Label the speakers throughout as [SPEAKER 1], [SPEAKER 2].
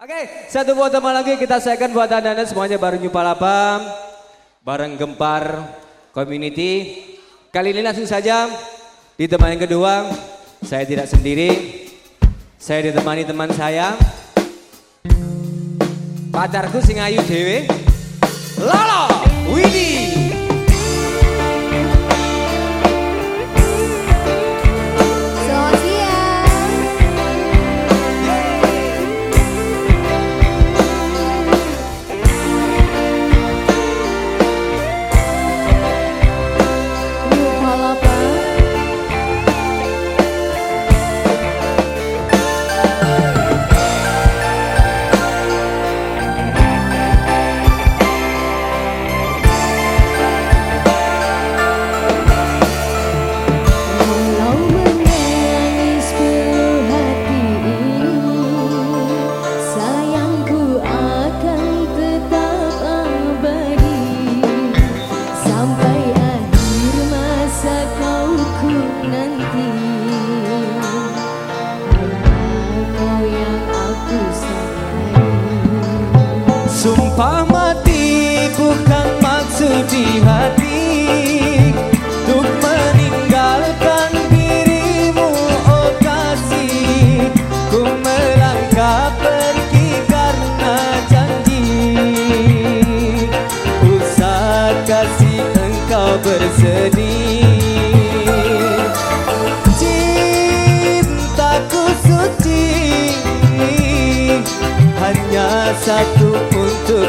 [SPEAKER 1] Oke, satu buat teman lagi kita sayangkan buat anda, anda semuanya bareng Nyupa Lapam, bareng Gempar Community. Kali ini langsung saja di teman yang kedua, saya tidak sendiri, saya ditemani teman saya, pacarku sing ayu dewe, Lolo Sumpah mati bukan maksud di hati. Untuk meninggalkan dirimu oh kasih. Ku melangkah pergi karena janji. Usah kasih engkau bersedih satu untuk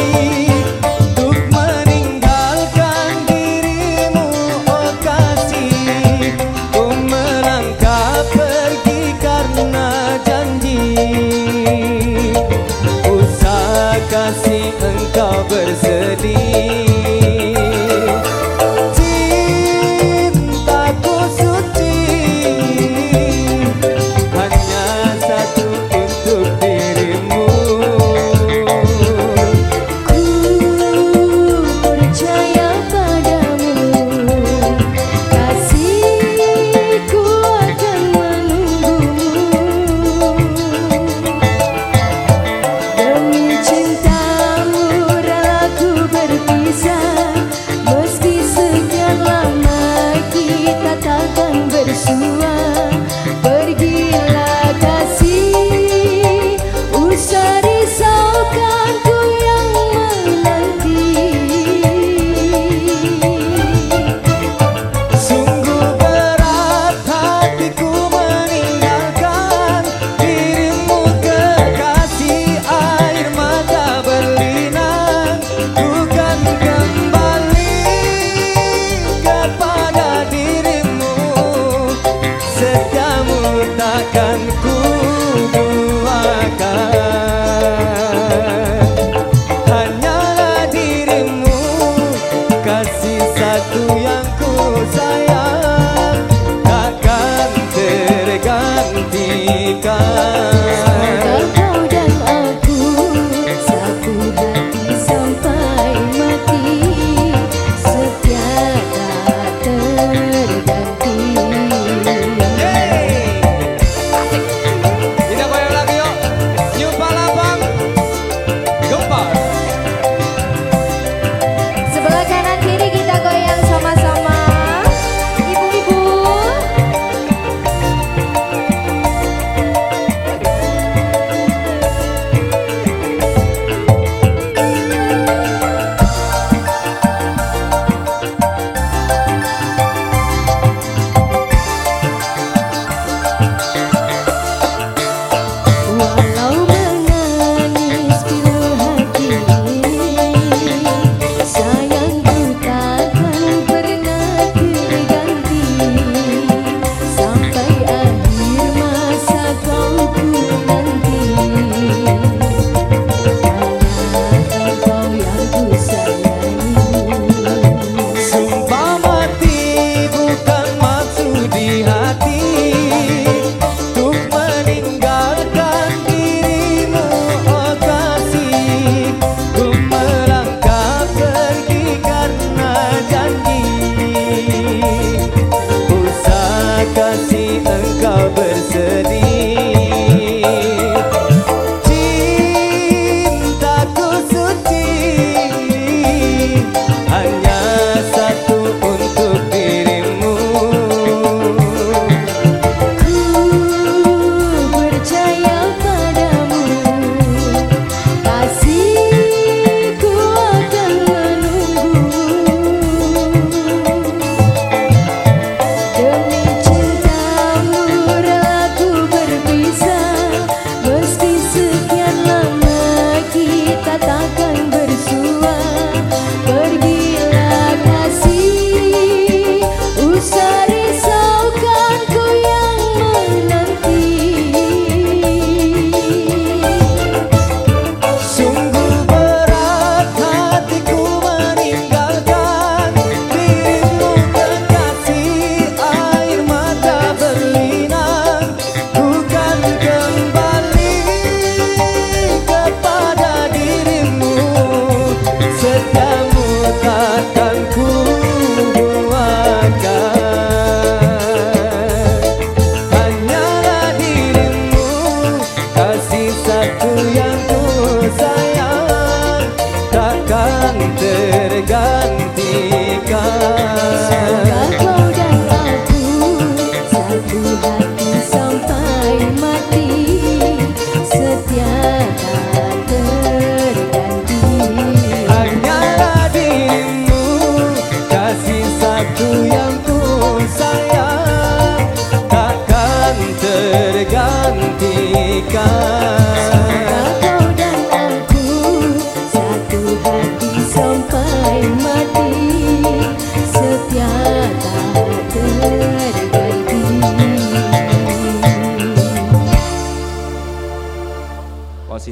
[SPEAKER 2] You.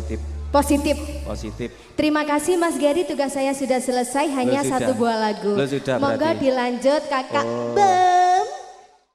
[SPEAKER 1] Positif.
[SPEAKER 2] Positif.
[SPEAKER 1] Positif.
[SPEAKER 2] Terima kasih Mas Gary, tugas saya sudah selesai, hanya
[SPEAKER 1] sudah.
[SPEAKER 2] satu buah lagu.
[SPEAKER 1] Sudah,
[SPEAKER 2] Moga
[SPEAKER 1] berarti.
[SPEAKER 2] dilanjut Kakak.
[SPEAKER 1] Oh.